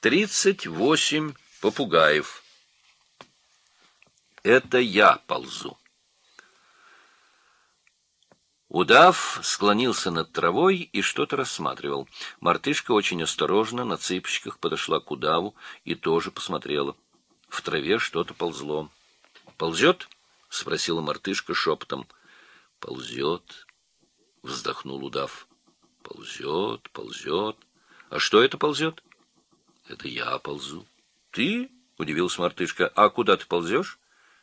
тридцать восемь попугаев. Это я ползу. Удав склонился над травой и что-то рассматривал. Мартышка очень осторожно на цыпочках подошла к удаву и тоже посмотрела. В траве что-то ползло. «Ползет?» — спросила мартышка шепотом. «Ползет», — вздохнул удав. «Ползет, ползет. А что это ползет?» «Это я ползу». «Ты?» — удивился мартышка. «А куда ты ползешь?»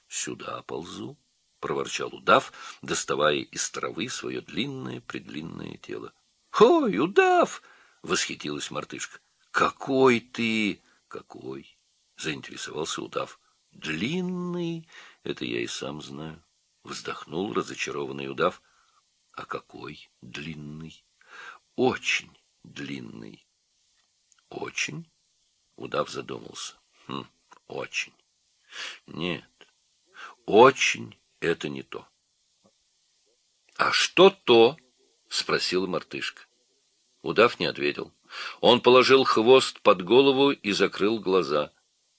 «Сюда ползу». — проворчал удав, доставая из травы свое длинное-предлинное тело. — Ой, удав! — восхитилась мартышка. — Какой ты! — Какой? — заинтересовался удав. — Длинный! Это я и сам знаю. Вздохнул разочарованный удав. — А какой длинный? — Очень длинный. — Очень? — удав задумался. — Хм, очень. — Нет, очень это не то. — А что то? — спросила мартышка. Удав не ответил. Он положил хвост под голову и закрыл глаза.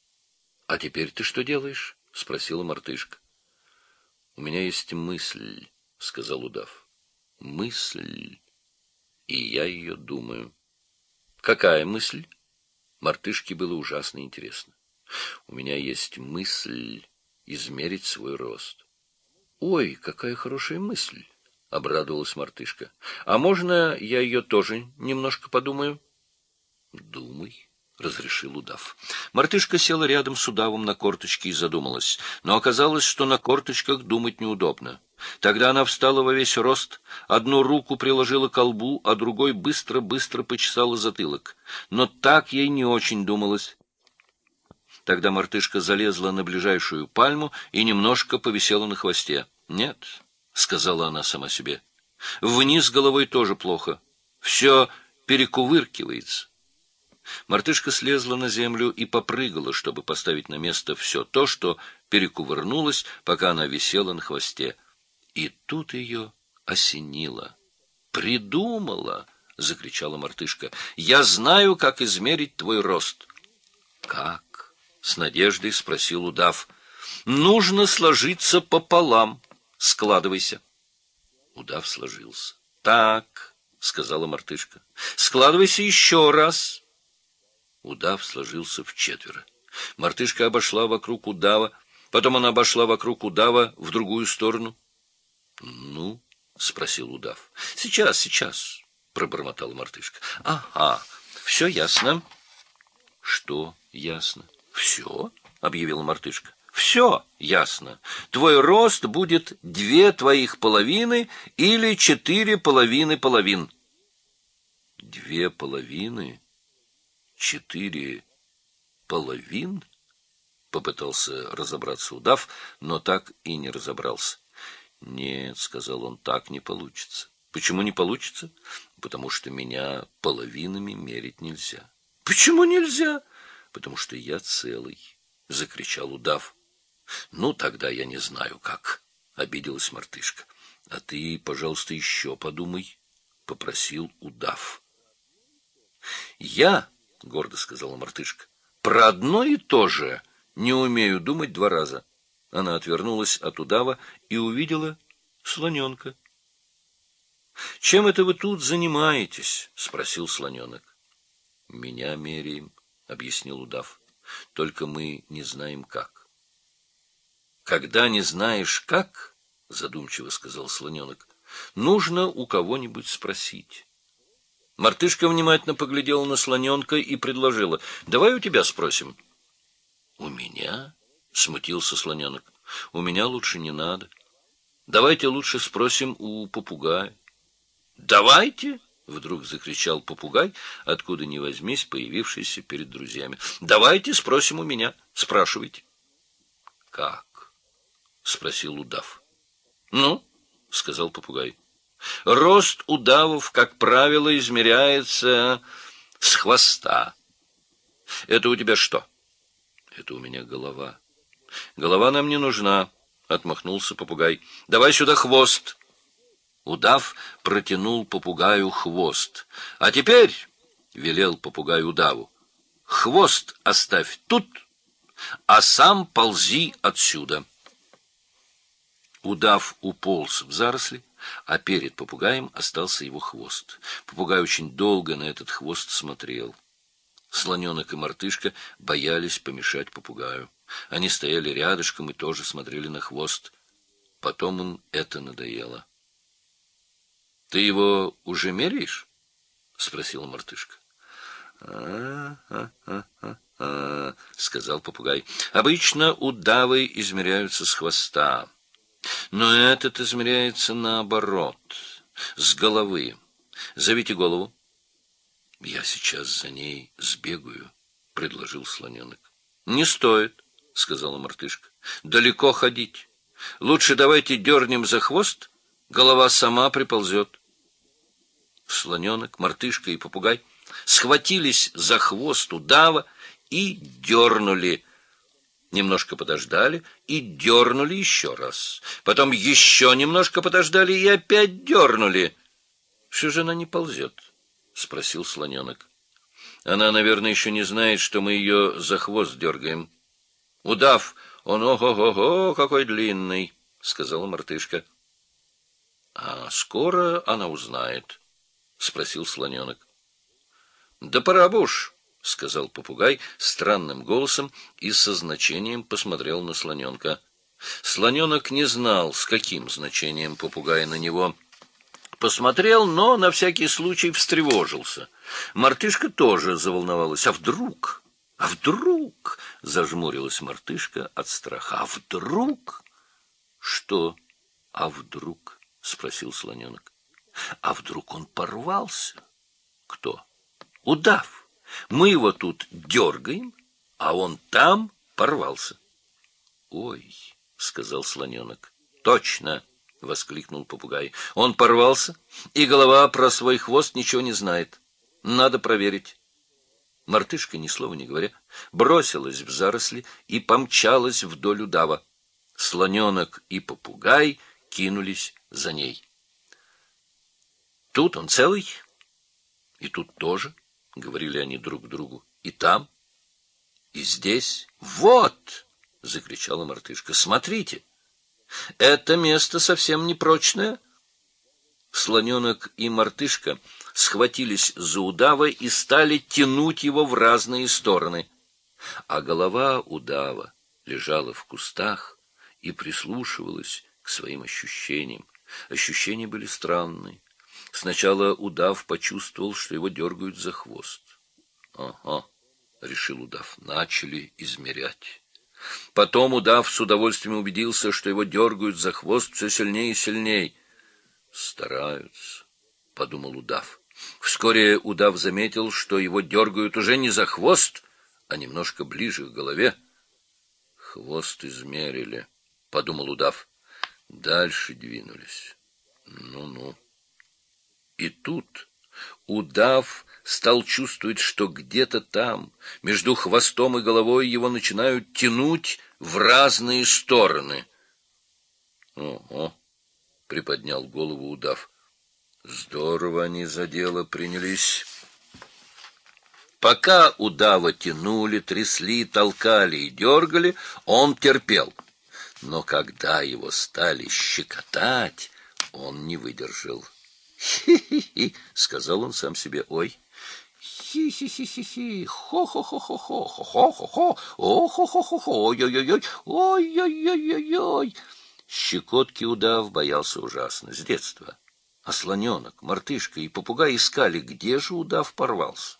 — А теперь ты что делаешь? — спросила мартышка. — У меня есть мысль, — сказал удав. — Мысль. И я ее думаю. — Какая мысль? Мартышке было ужасно интересно. — У меня есть мысль измерить свой рост. — Ой, какая хорошая мысль! — обрадовалась мартышка. — А можно я ее тоже немножко подумаю? — Думай, — разрешил удав. Мартышка села рядом с удавом на корточки и задумалась. Но оказалось, что на корточках думать неудобно. Тогда она встала во весь рост, одну руку приложила к колбу, а другой быстро-быстро почесала затылок. Но так ей не очень думалось. Тогда мартышка залезла на ближайшую пальму и немножко повисела на хвосте. «Нет», — сказала она сама себе, — «вниз головой тоже плохо. Все перекувыркивается». Мартышка слезла на землю и попрыгала, чтобы поставить на место все то, что перекувырнулось, пока она висела на хвосте. И тут ее осенило. «Придумала!» — закричала мартышка. «Я знаю, как измерить твой рост». «Как?» с надеждой спросил удав. Нужно сложиться пополам. Складывайся. Удав сложился. Так, сказала мартышка. Складывайся еще раз. Удав сложился в четверо. Мартышка обошла вокруг удава, потом она обошла вокруг удава в другую сторону. — Ну? — спросил удав. — Сейчас, сейчас, — пробормотала мартышка. — Ага, все ясно. — Что ясно? — все, — объявила мартышка. Все ясно. Твой рост будет две твоих половины или четыре половины половин. Две половины? Четыре половин? Попытался разобраться удав, но так и не разобрался. Нет, — сказал он, — так не получится. Почему не получится? Потому что меня половинами мерить нельзя. Почему нельзя? потому что я целый, — закричал удав. — Ну, тогда я не знаю, как, — обиделась мартышка. — А ты, пожалуйста, еще подумай, — попросил удав. — Я, — гордо сказала мартышка, — про одно и то же не умею думать два раза. Она отвернулась от удава и увидела слоненка. — Чем это вы тут занимаетесь? — спросил слоненок. — Меня меряем, — объяснил удав. — Только мы не знаем как. — Когда не знаешь как, — задумчиво сказал слоненок, — нужно у кого-нибудь спросить. Мартышка внимательно поглядела на слоненка и предложила. — Давай у тебя спросим. — У меня? — смутился слоненок. — У меня лучше не надо. Давайте лучше спросим у попугая. — Давайте! — Вдруг закричал попугай, откуда ни возьмись, появившийся перед друзьями. — Давайте спросим у меня. Спрашивайте. — Как? — спросил удав. — Ну, — сказал попугай. — Рост удавов, как правило, измеряется с хвоста. — Это у тебя что? — Это у меня голова. — Голова нам не нужна, — отмахнулся попугай. — Давай сюда хвост. — Удав протянул попугаю хвост. — А теперь, — велел попугай удаву, — хвост оставь тут, а сам ползи отсюда. Удав уполз в заросли, а перед попугаем остался его хвост. Попугай очень долго на этот хвост смотрел. Слоненок и мартышка боялись помешать попугаю. Они стояли рядышком и тоже смотрели на хвост. Потом им это надоело. — Ты его уже меряешь? — спросила мартышка. «А, — сказал попугай. — Обычно удавы измеряются с хвоста. Но этот измеряется наоборот, с головы. Зовите голову. — Я сейчас за ней сбегаю, — предложил слоненок. — Не стоит, — сказала мартышка. — Далеко ходить. Лучше давайте дернем за хвост, голова сама приползет. Слоненок, мартышка и попугай схватились за хвост удава и дернули немножко подождали и дернули еще раз. Потом еще немножко подождали и опять дернули. — Что же она не ползет? — спросил слоненок. — Она, наверное, еще не знает, что мы ее за хвост дергаем. — Удав, он ого-го-го, какой длинный, — сказала мартышка. — А скоро она узнает, — спросил слоненок. — Да пора бы уж, — сказал попугай странным голосом и со значением посмотрел на слоненка. Слоненок не знал, с каким значением попугай на него посмотрел, но на всякий случай встревожился. Мартышка тоже заволновалась. А вдруг? А вдруг? Зажмурилась мартышка от страха. А вдруг? Что? А вдруг? Спросил слоненок. А вдруг он порвался? Кто? Удав. Мы его тут дергаем, а он там порвался. — Ой, — сказал слоненок. — Точно, — воскликнул попугай. — Он порвался, и голова про свой хвост ничего не знает. Надо проверить. Мартышка, ни слова не говоря, бросилась в заросли и помчалась вдоль удава. Слоненок и попугай кинулись за ней. Тут он целый, и тут тоже. — говорили они друг другу. — И там, и здесь. — Вот! — закричала мартышка. — Смотрите! Это место совсем непрочное. Слоненок и мартышка схватились за удава и стали тянуть его в разные стороны. А голова удава лежала в кустах и прислушивалась к своим ощущениям. Ощущения были странные. Сначала удав почувствовал, что его дергают за хвост. Ага, решил удав, начали измерять. Потом удав с удовольствием убедился, что его дергают за хвост все сильнее и сильнее. Стараются, подумал удав. Вскоре удав заметил, что его дергают уже не за хвост, а немножко ближе к голове. Хвост измерили, подумал удав. Дальше двинулись. Ну-ну. И тут удав стал чувствовать, что где-то там, между хвостом и головой, его начинают тянуть в разные стороны. — Ого! — приподнял голову удав. — Здорово они за дело принялись. Пока удава тянули, трясли, толкали и дергали, он терпел. Но когда его стали щекотать, он не выдержал. «Хи-хи-хи!» — сказал он сам себе. «Ой!» «Хи-хи-хи-хи-хи! Хо-хо-хо-хо-хо! Хо-хо-хо-хо-хо! Ой-ой-ой-ой! Ой-ой-ой-ой-ой!» Щекотки удав боялся ужасно, с детства. А слоненок, мартышка и попугай искали, где же удав порвался.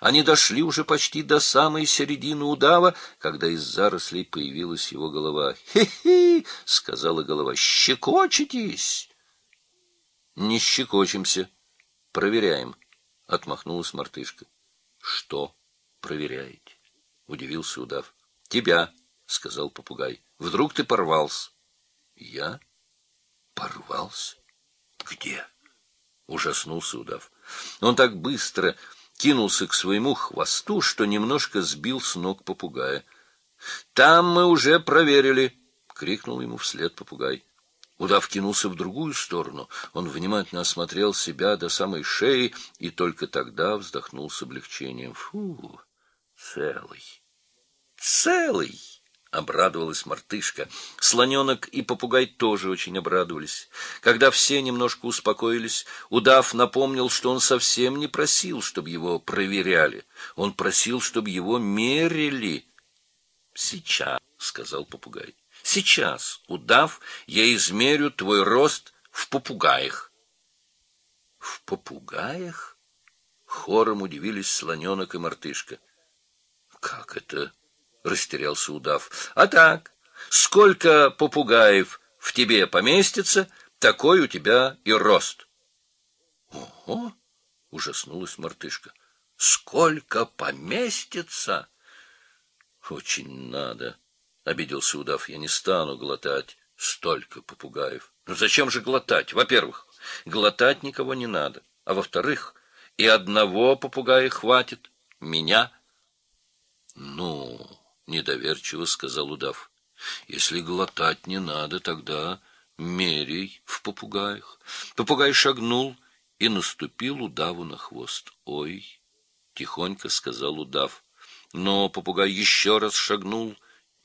Они дошли уже почти до самой середины удава, когда из зарослей появилась его голова. «Хе-хе!» — сказала голова. «Щекочетесь!» Не щекочемся. Проверяем. Отмахнулась мартышка. Что проверяете? Удивился удав. Тебя, сказал попугай. Вдруг ты порвался. Я? Порвался? Где? Ужаснулся удав. Он так быстро кинулся к своему хвосту, что немножко сбил с ног попугая. «Там мы уже проверили!» — крикнул ему вслед попугай. Удав кинулся в другую сторону. Он внимательно осмотрел себя до самой шеи и только тогда вздохнул с облегчением. Фу, Целый. Целый! — обрадовалась мартышка. Слоненок и попугай тоже очень обрадовались. Когда все немножко успокоились, удав напомнил, что он совсем не просил, чтобы его проверяли. Он просил, чтобы его мерили. — Сейчас, — сказал попугай. — Сейчас, удав, я измерю твой рост в попугаях. — В попугаях? Хором удивились слоненок и мартышка. — Как это? — растерялся удав. — А так, сколько попугаев в тебе поместится, такой у тебя и рост. — Ого! — ужаснулась мартышка. — Сколько поместится? — Очень надо, — обиделся удав. — Я не стану глотать столько попугаев. — Ну зачем же глотать? Во-первых, глотать никого не надо. А во-вторых, и одного попугая хватит. Меня. — Ну, — недоверчиво сказал удав, — если глотать не надо, тогда мерей в попугаях. Попугай шагнул и наступил удаву на хвост. — Ой! — тихонько сказал удав. Но попугай еще раз шагнул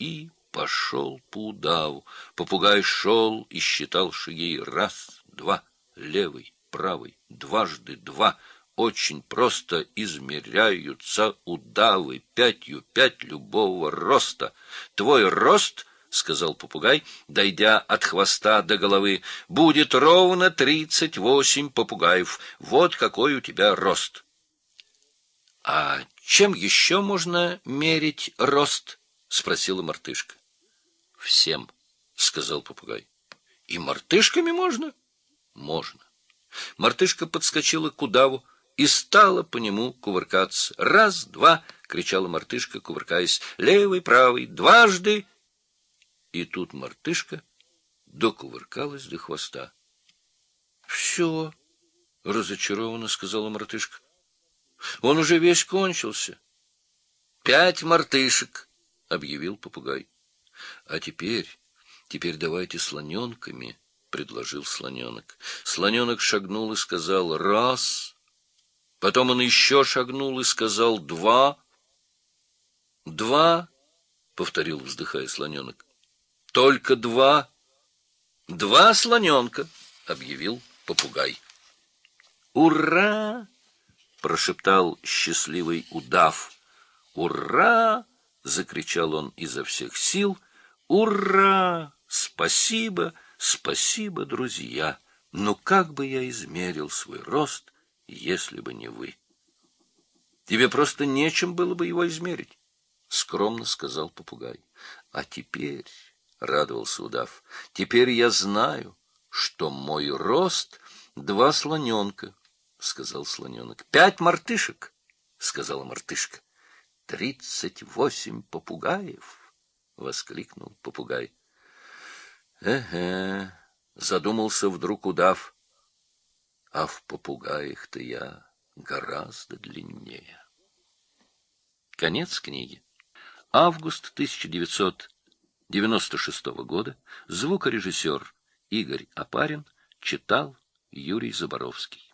и пошел по удаву. Попугай шел и считал шаги. Раз, два, левый, правый, дважды два — очень просто измеряются удавы пятью пять любого роста. Твой рост, — сказал попугай, дойдя от хвоста до головы, — будет ровно тридцать восемь попугаев. Вот какой у тебя рост. — А чем еще можно мерить рост? — спросила мартышка. — Всем, — сказал попугай. — И мартышками можно? — Можно. Мартышка подскочила к удаву, и стала по нему кувыркаться. «Раз, два!» — кричала мартышка, кувыркаясь. «Левый, правый, дважды!» И тут мартышка докувыркалась до хвоста. «Все!» — разочарованно сказала мартышка. «Он уже весь кончился». «Пять мартышек!» — объявил попугай. «А теперь, теперь давайте слоненками!» — предложил слоненок. Слоненок шагнул и сказал «раз!» Потом он еще шагнул и сказал «два». «Два», — повторил, вздыхая слоненок. «Только два». «Два слоненка», — объявил попугай. «Ура!» — прошептал счастливый удав. «Ура!» — закричал он изо всех сил. «Ура! Спасибо, спасибо, друзья! Но как бы я измерил свой рост, если бы не вы. Тебе просто нечем было бы его измерить, — скромно сказал попугай. А теперь, — радовался удав, — теперь я знаю, что мой рост — два слоненка, — сказал слоненок. — Пять мартышек, — сказала мартышка. — Тридцать восемь попугаев, — воскликнул попугай. — Эге, — задумался вдруг удав, — а в попугаях-то я гораздо длиннее. Конец книги. Август 1996 года. Звукорежиссер Игорь Апарин читал Юрий Заборовский.